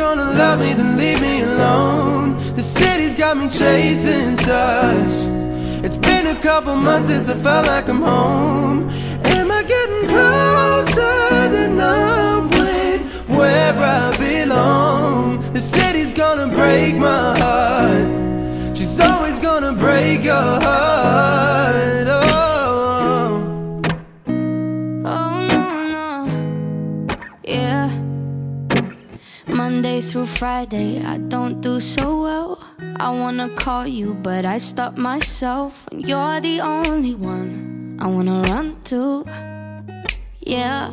gonna love me, then leave me alone. The city's got me chasing stars. It's been a couple months since I felt like I'm home. Am I getting closer to knowing where I belong? The city's gonna break my heart. She's always gonna break your heart. Monday through Friday, I don't do so well. I wanna call you, but I stop myself. And you're the only one I wanna run to. Yeah,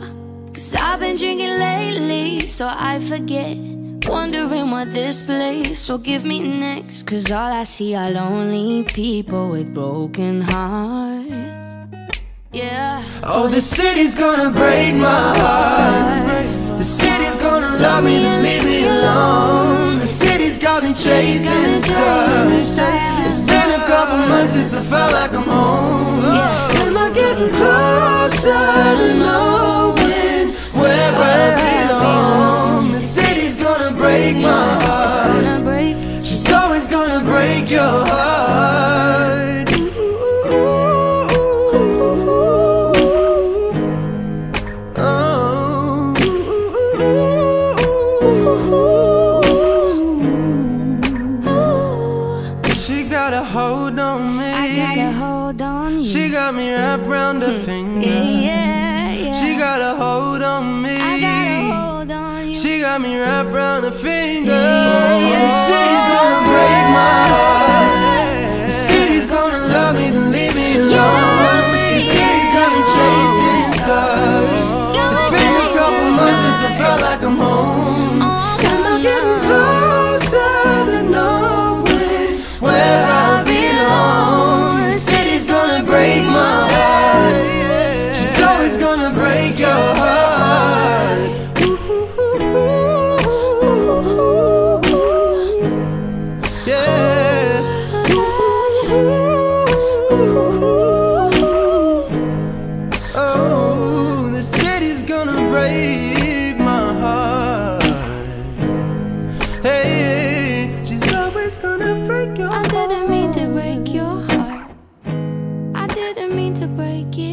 cause I've been drinking lately, so I forget. Wondering what this place will give me next. Cause all I see are lonely people with broken hearts. Yeah. Oh, the city's gonna break my heart. Couple months since I felt like I'm home. Am I getting closer to knowing where I belong? The city's gonna break my It's heart. gonna break. She's always gonna break your heart. She got a hold on me. I gotta hold on you. She got me wrapped around her mm-hmm. finger. yeah, yeah, yeah. She got a hold on me. I gotta hold on you. She got me wrapped around her finger. Yeah. The break it.